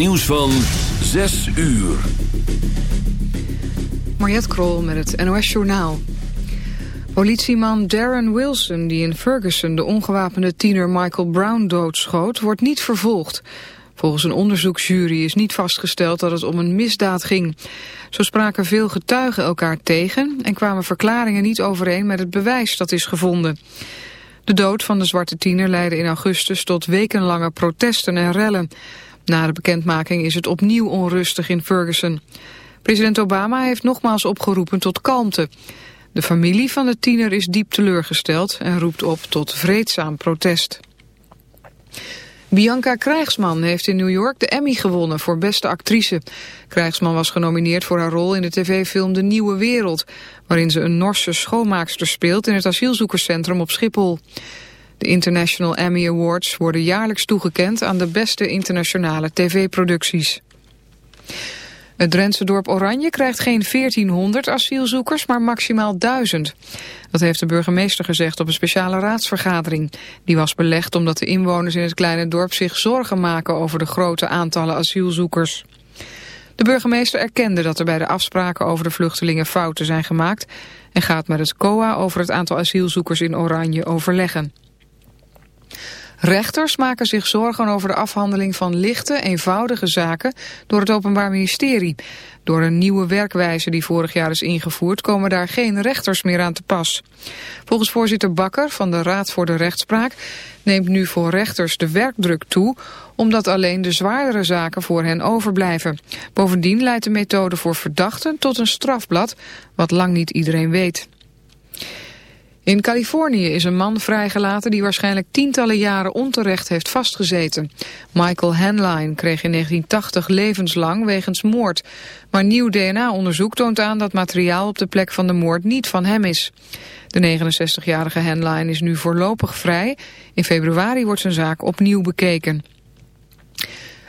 Nieuws van 6 uur. Mariette Krol met het NOS Journaal. Politieman Darren Wilson, die in Ferguson de ongewapende tiener Michael Brown doodschoot, wordt niet vervolgd. Volgens een onderzoeksjury is niet vastgesteld dat het om een misdaad ging. Zo spraken veel getuigen elkaar tegen en kwamen verklaringen niet overeen met het bewijs dat is gevonden. De dood van de zwarte tiener leidde in augustus tot wekenlange protesten en rellen. Na de bekendmaking is het opnieuw onrustig in Ferguson. President Obama heeft nogmaals opgeroepen tot kalmte. De familie van de tiener is diep teleurgesteld en roept op tot vreedzaam protest. Bianca Krijgsman heeft in New York de Emmy gewonnen voor beste actrice. Krijgsman was genomineerd voor haar rol in de tv-film De Nieuwe Wereld... waarin ze een Norse schoonmaakster speelt in het asielzoekerscentrum op Schiphol. De International Emmy Awards worden jaarlijks toegekend aan de beste internationale tv-producties. Het Drentse dorp Oranje krijgt geen 1400 asielzoekers, maar maximaal 1000. Dat heeft de burgemeester gezegd op een speciale raadsvergadering. Die was belegd omdat de inwoners in het kleine dorp zich zorgen maken over de grote aantallen asielzoekers. De burgemeester erkende dat er bij de afspraken over de vluchtelingen fouten zijn gemaakt... en gaat met het COA over het aantal asielzoekers in Oranje overleggen. Rechters maken zich zorgen over de afhandeling van lichte, eenvoudige zaken door het Openbaar Ministerie. Door een nieuwe werkwijze die vorig jaar is ingevoerd komen daar geen rechters meer aan te pas. Volgens voorzitter Bakker van de Raad voor de Rechtspraak neemt nu voor rechters de werkdruk toe omdat alleen de zwaardere zaken voor hen overblijven. Bovendien leidt de methode voor verdachten tot een strafblad, wat lang niet iedereen weet. In Californië is een man vrijgelaten die waarschijnlijk tientallen jaren onterecht heeft vastgezeten. Michael Henline kreeg in 1980 levenslang wegens moord. Maar nieuw DNA-onderzoek toont aan dat materiaal op de plek van de moord niet van hem is. De 69-jarige Henline is nu voorlopig vrij. In februari wordt zijn zaak opnieuw bekeken.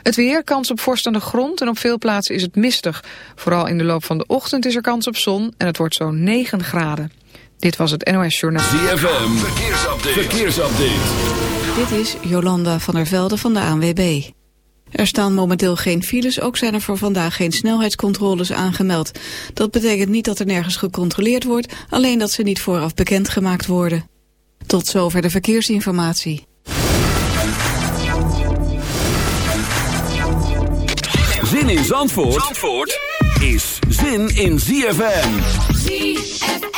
Het weer, kans op vorst aan de grond en op veel plaatsen is het mistig. Vooral in de loop van de ochtend is er kans op zon en het wordt zo'n 9 graden. Dit was het NOS Journaal. ZFM, verkeersupdate. verkeersupdate. Dit is Jolanda van der Velde van de ANWB. Er staan momenteel geen files, ook zijn er voor vandaag geen snelheidscontroles aangemeld. Dat betekent niet dat er nergens gecontroleerd wordt, alleen dat ze niet vooraf bekendgemaakt worden. Tot zover de verkeersinformatie. Zin in Zandvoort, Zandvoort is zin in ZFM. ZFM.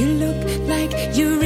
You look like you're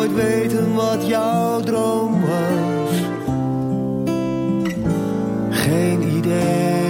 nooit weten wat jouw droom was. Geen idee.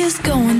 is going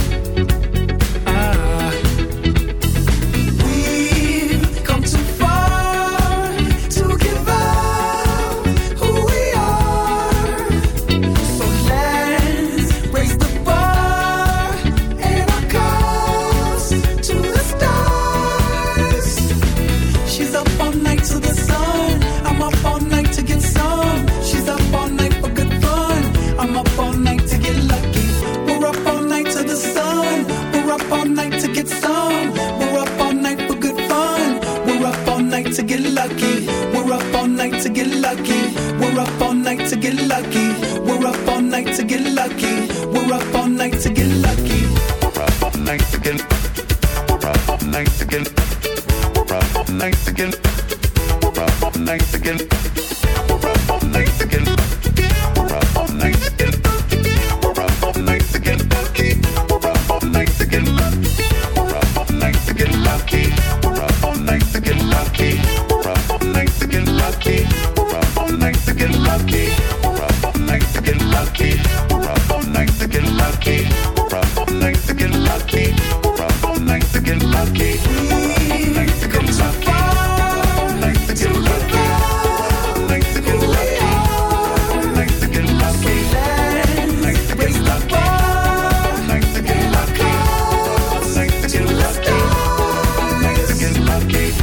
Keep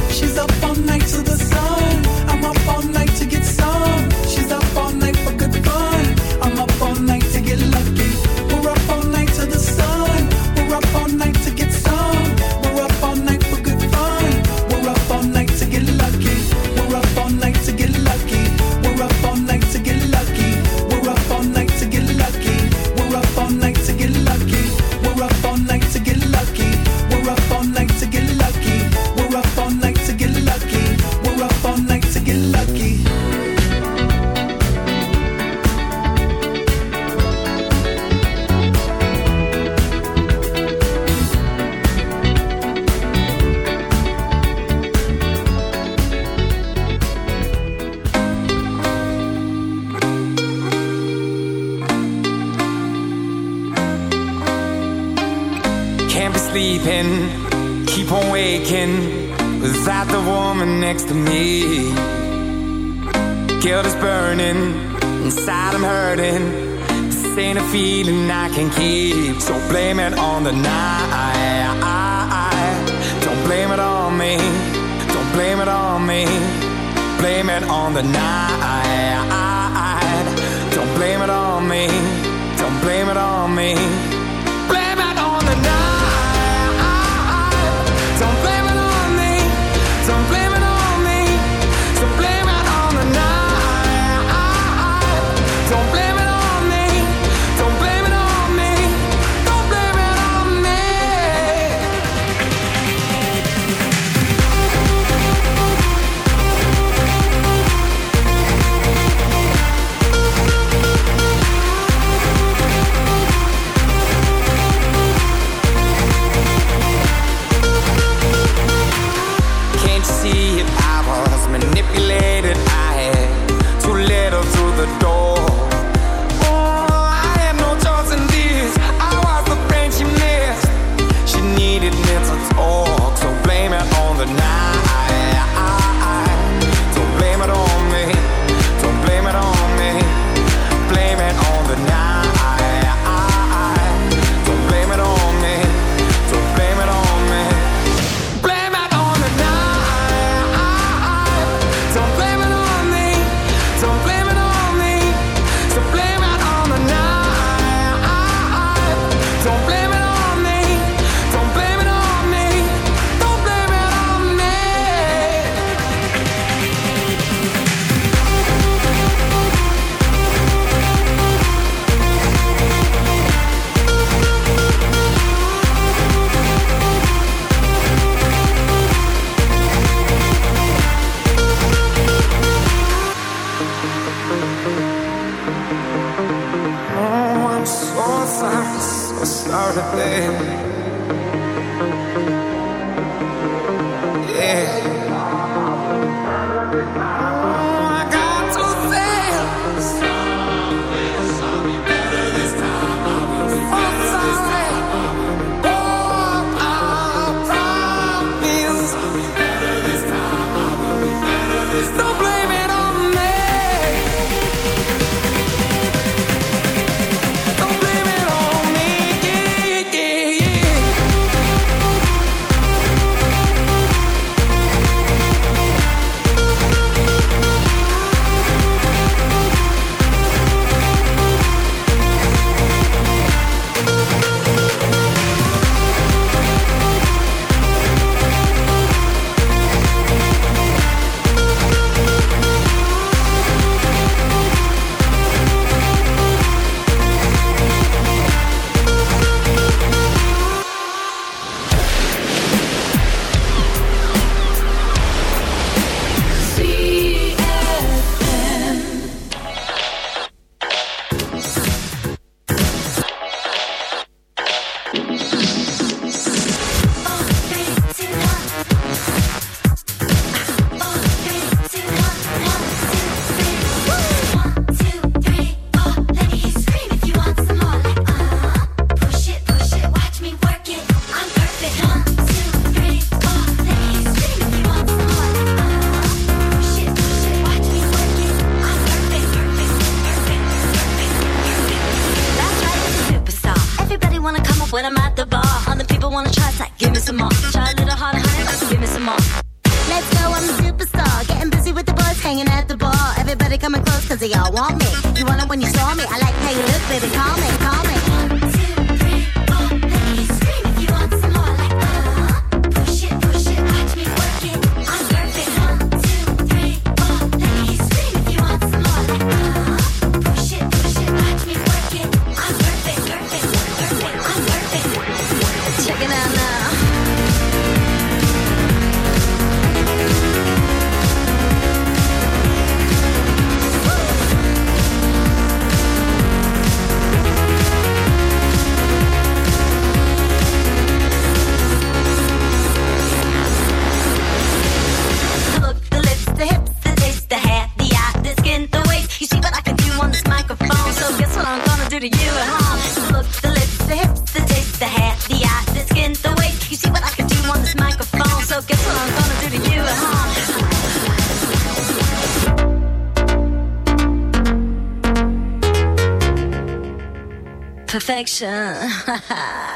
神。哈 哈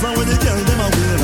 From where the girl them a wear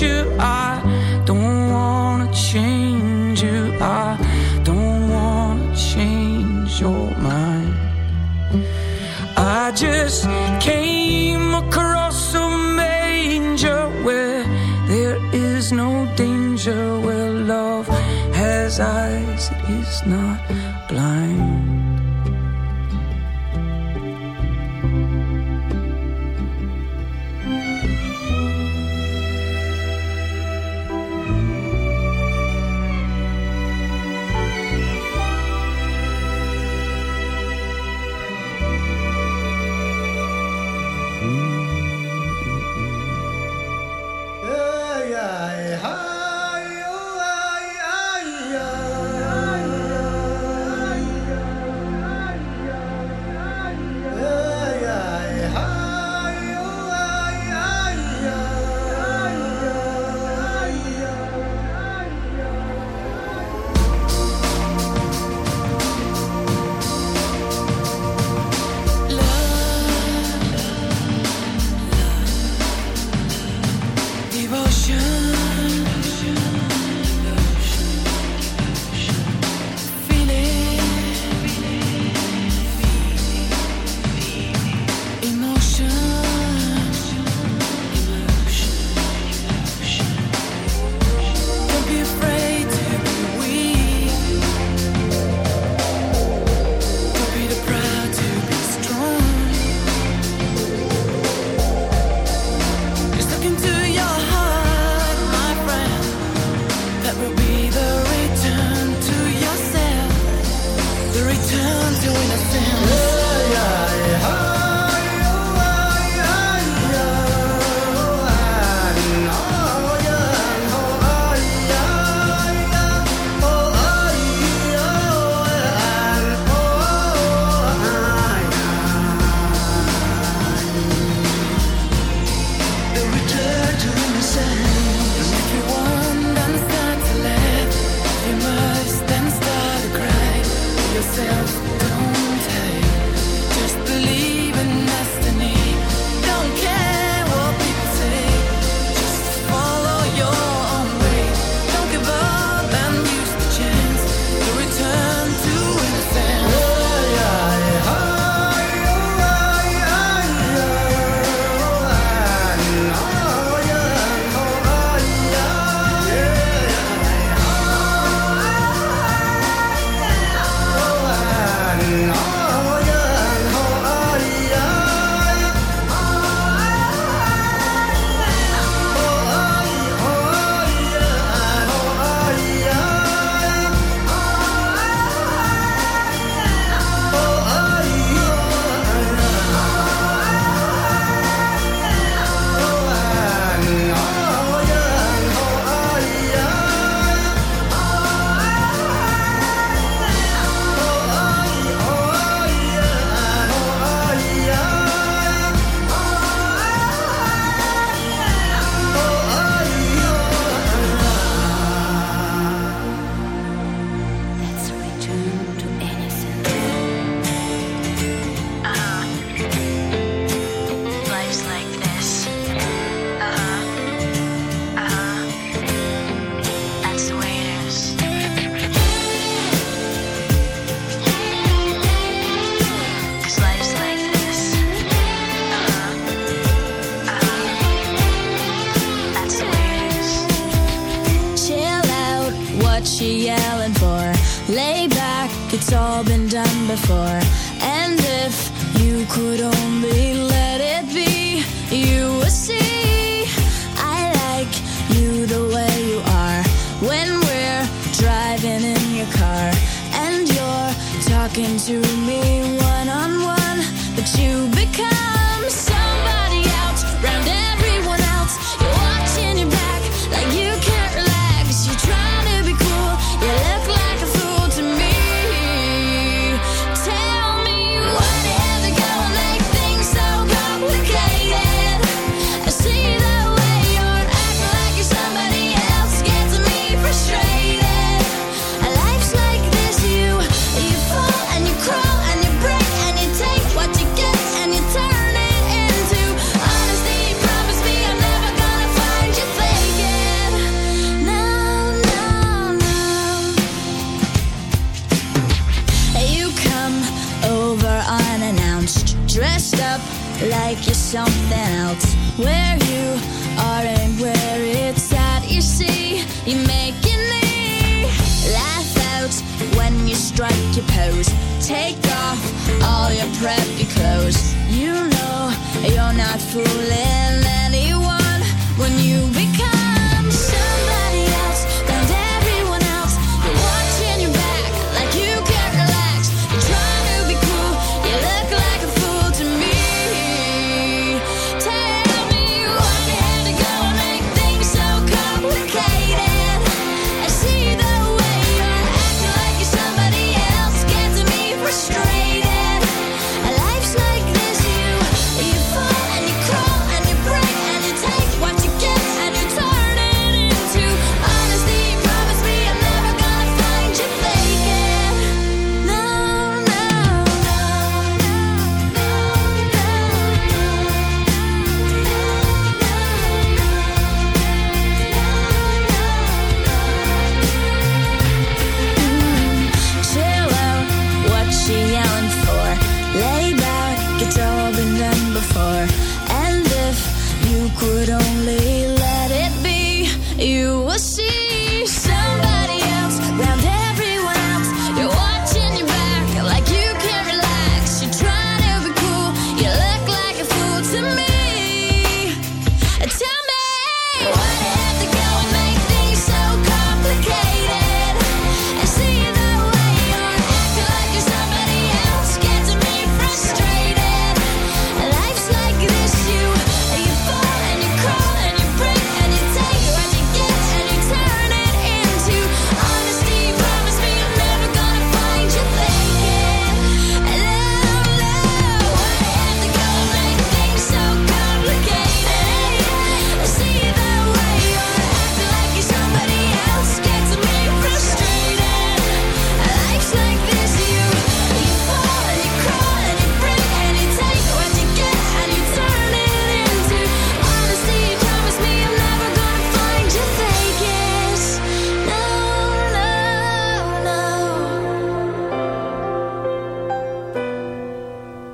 you. I don't wanna change you. I don't wanna change your mind. I just came across a manger where there is no danger, where love has eyes, it is not blind. Return to innocence. The before.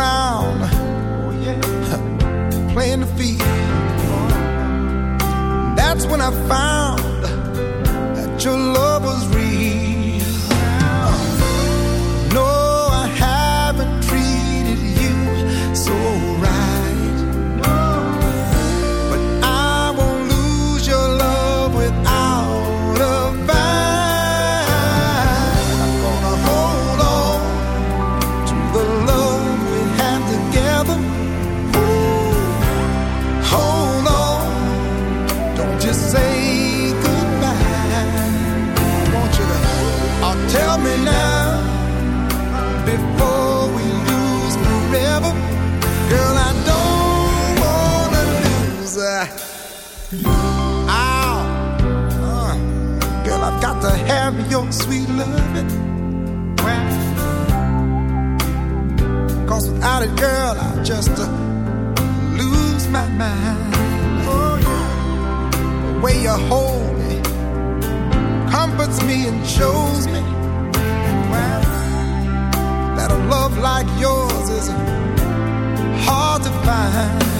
around oh, yeah. playing the field. That's when I find. just to lose my mind. Oh, yeah. The way you hold me comforts me and shows me wow, that a love like yours is hard to find.